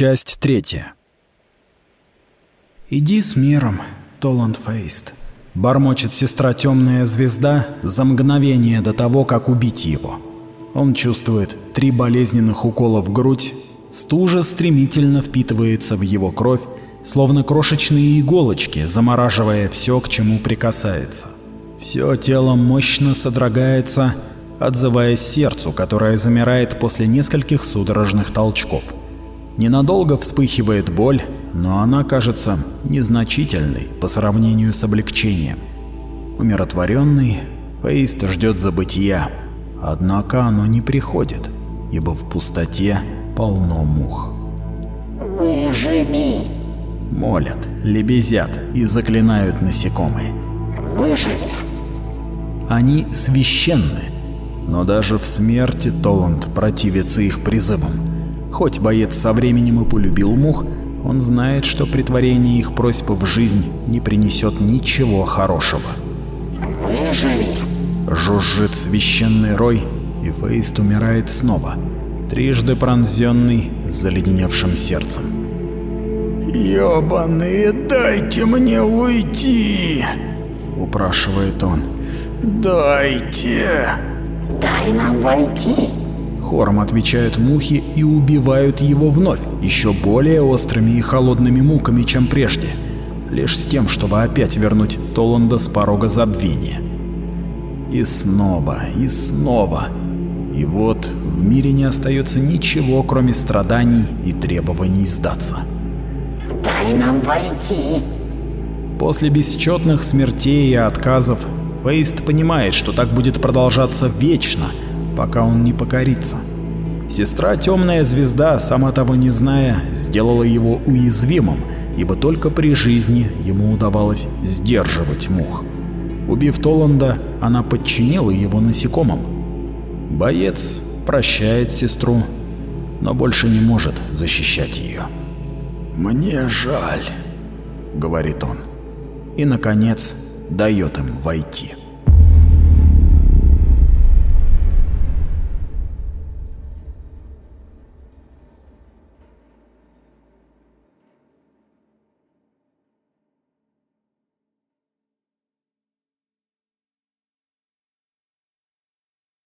Часть третья. «Иди с миром, Толанд Фейст», — бормочет сестра Темная Звезда за мгновение до того, как убить его. Он чувствует три болезненных укола в грудь, стужа стремительно впитывается в его кровь, словно крошечные иголочки, замораживая все, к чему прикасается. Все тело мощно содрогается, отзываясь сердцу, которое замирает после нескольких судорожных толчков. Ненадолго вспыхивает боль, но она кажется незначительной по сравнению с облегчением. Умиротворенный, Фейст ждет забытия, однако оно не приходит, ибо в пустоте полно мух. Выживи! Молят, лебезят и заклинают насекомые. Выживи! Они священны, но даже в смерти Толанд противится их призывам. Хоть боец со временем и полюбил мух, он знает, что притворение их просьб в жизнь не принесет ничего хорошего. Жужжит священный рой, и Фейст умирает снова, трижды пронзенный заледеневшим сердцем. «Ёбаные, дайте мне уйти!» — упрашивает он. «Дайте!» Дай нам войти! Хором отвечают мухи и убивают его вновь, еще более острыми и холодными муками, чем прежде, лишь с тем, чтобы опять вернуть Толанда с порога забвения. И снова, и снова. И вот в мире не остается ничего, кроме страданий и требований сдаться. Дай нам войти! После бесчетных смертей и отказов Фейст понимает, что так будет продолжаться вечно, пока он не покорится. Сестра Темная Звезда, сама того не зная, сделала его уязвимым, ибо только при жизни ему удавалось сдерживать мух. Убив Толанда, она подчинила его насекомым. Боец прощает сестру, но больше не может защищать ее. «Мне жаль», — говорит он. И, наконец, дает им войти.